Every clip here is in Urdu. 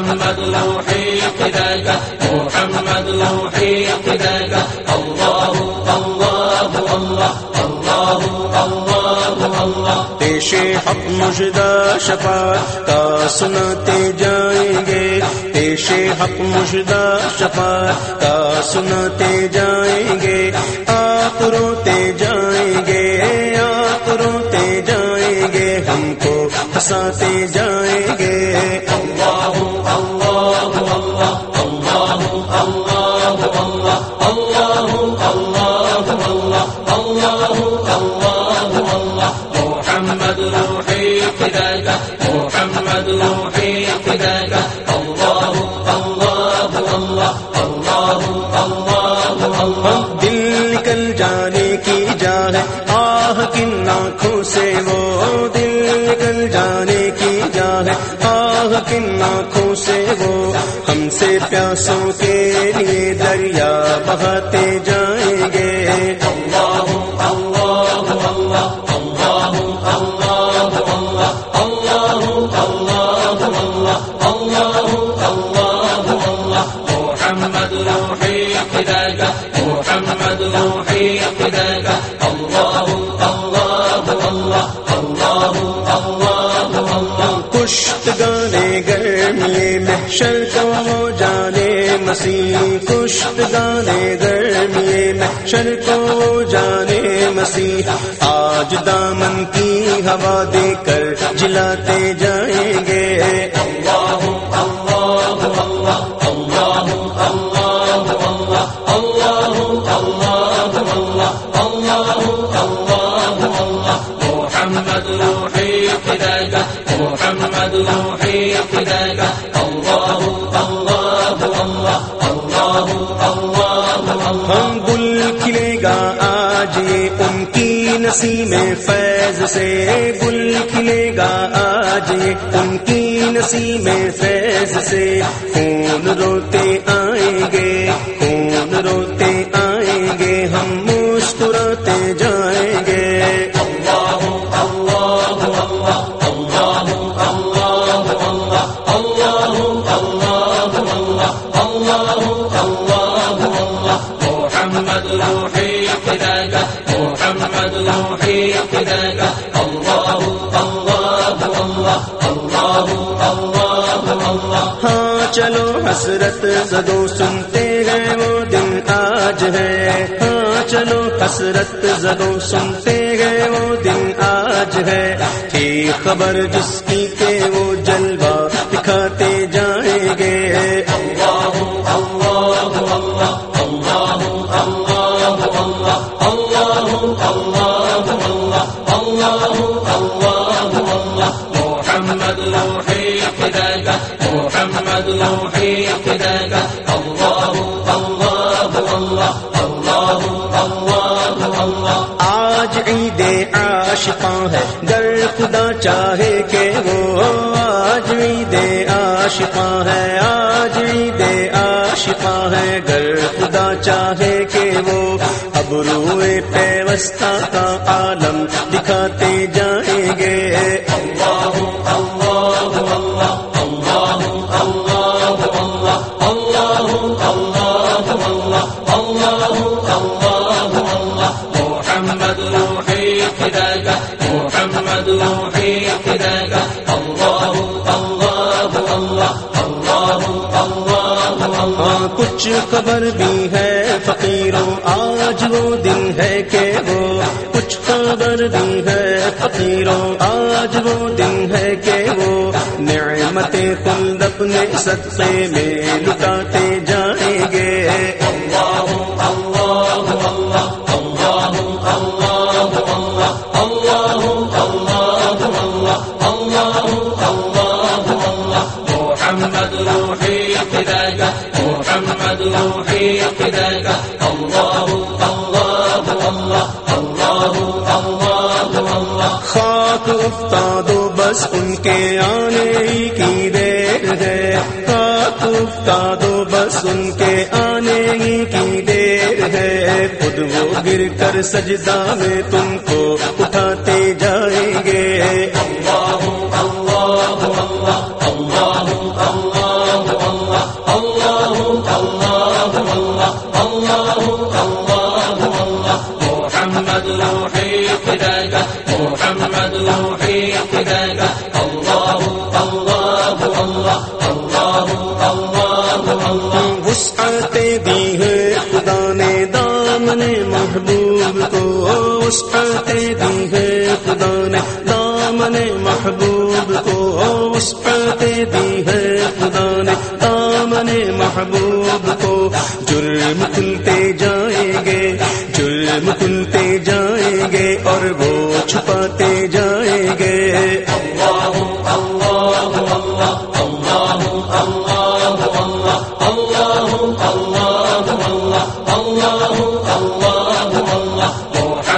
محمد روحي فداك محمد روحي فداك الله الله الله الله الله الله پیش حق مجدہ شفاعت کا سناتے جائیں گے۔ پیش حق مجدہ شفاعت کا سناتے جائیں گے۔ آپ روتے جائیں گے آپ روتے جائیں گے۔ ہم کو ہنساتے جائیں گے۔ الله سے وہ دل نکل جانے کی جا ہے۔ آہ، کن آنکھوں سے وہ ہم سے پیاسوں کے لیے دریا بہاتے جائیں شرکو جانے، مسیح کشت دانے درمیے محشر شرکو جانے، مسیح آج دامن کی ہوا دے کر جلاتے جائیں ہم گل کھلے گا آج یہ ان کی نسیم فیض سے۔ گل کھلے گا آج یہ ان کی نسیم فیض سے۔ خون روتے آئیں گے؟ خون روتے آئیں گے؟ ہم مسکراتے جائیں ہاں چلو حسرت زدو سنتے ہیں، وہ دن آج ہے۔ ہاں چلو حسرت زدو سنتے ہیں، وہ دن آج ہے۔ ٹھیک خبر جس کی کہ وہ آج عید عاشقاں ہے گر خدا چاہے کہ وہ آج عید عاشقاں ہے، آج عید عاشقاں ہے۔ گر خدا چاہے کہ وہ اب روئے پیوستہ کا عالم دکھاتے جائیں۔ کچھ خبر بھی ہے، فقیروں، آج وہ دن ہے کہ وہ کچھ خبر بھی ہے۔ فقیروں، آج وہ دن ہے کہ وہ نعمتیں خلد اپنے صدقے میں لٹاتے ان کے آنے کی دیر ہے۔ کا دو بس ان کے آنے ہی کی دیر ہے۔ خود وہ گر کر سجدہ میں تم کو اٹھاتے الله دی ہے خدا نے دامن محبوب کو۔ وسعت دی ہے خدا نے دامن محبوب کو۔ وسعت دی ہے خدا نے دامن محبوب کو۔ جرم کھلتے جائیں گے، جرم کھلتے جائیں گے اور وہ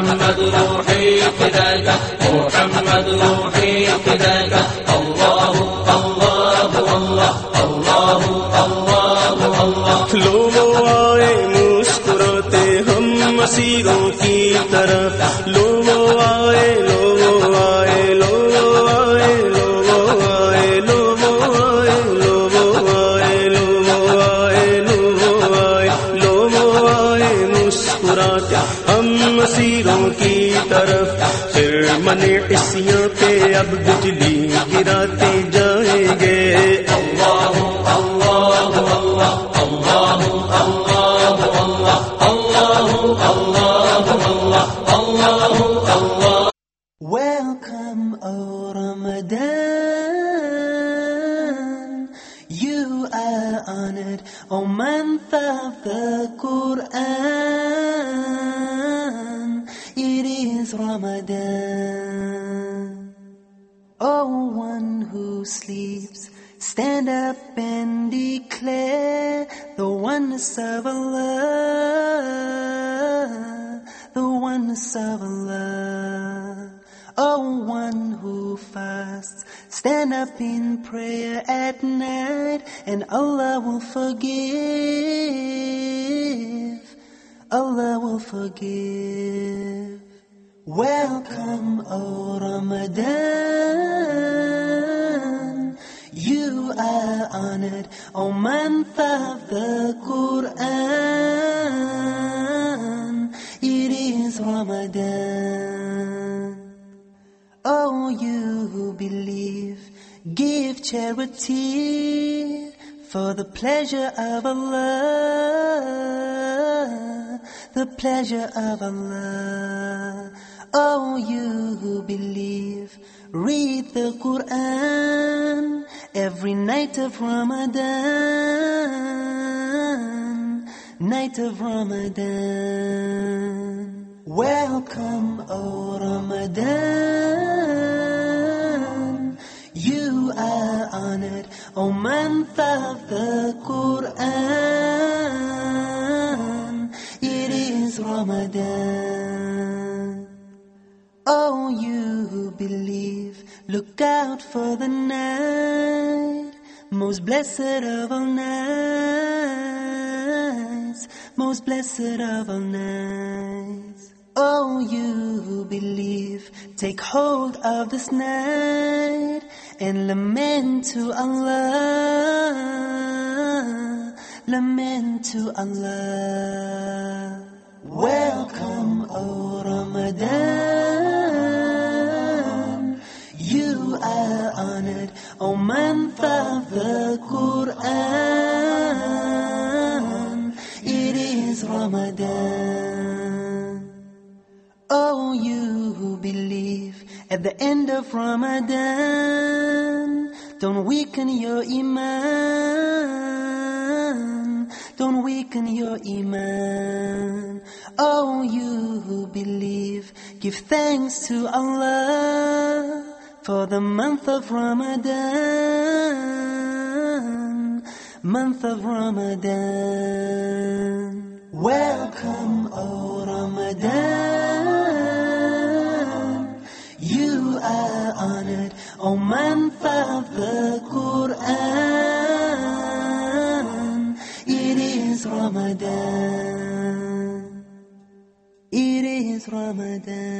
محمد روحي فداك محمد روحي فداك الله الله الله الله الله الله لوگو آئے مسکراتے ہم مسیروں کی طرف اسیاں پہ اب بجلی گراتے جائیں گے۔ O you Ramadan. Oneness of Allah, the oneness of Allah. O one who fasts, stand up in prayer at night, and Allah will forgive. Allah will forgive. Welcome, O Ramadan. You are honored, O month of the Quran. It is Ramadan. Oh, you who believe, give charity for the pleasure of Allah, the pleasure of Allah. Oh, you who believe, read the Quran every night of Ramadan, night of Ramadan. Welcome, O Ramadan. You are honored, O month of the Quran. It is Ramadan. Oh, you who believe, look out for the night, most blessed of all nights, most blessed of all nights. Oh, you who believe, take hold of this night and lament to Allah, lament to Allah. Welcome, O Ramadan. Honored, O month of. It is Ramadan. Oh, you who believe at the end of Ramadan, don't weaken your iman. Don't weaken your iman. Oh, you who believe, give thanks to Allah for the month of Ramadan. Month of Ramadan. Welcome, O oh Ramadan. You are honored, O oh month of the Quran. It is Ramadan. It is Ramadan.